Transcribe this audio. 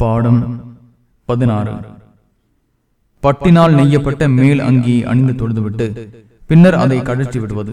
பாடம் பதினாறு. பட்டினால் நெய்யப்பட்ட மேல் அங்கி அணிந்து தொழுதுவிட்டு பின்னர் அதை கழற்றி விடுவது.